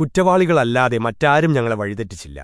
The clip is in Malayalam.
കുറ്റവാളികളല്ലാതെ മറ്റാരും ഞങ്ങളെ വഴിതെറ്റിച്ചില്ല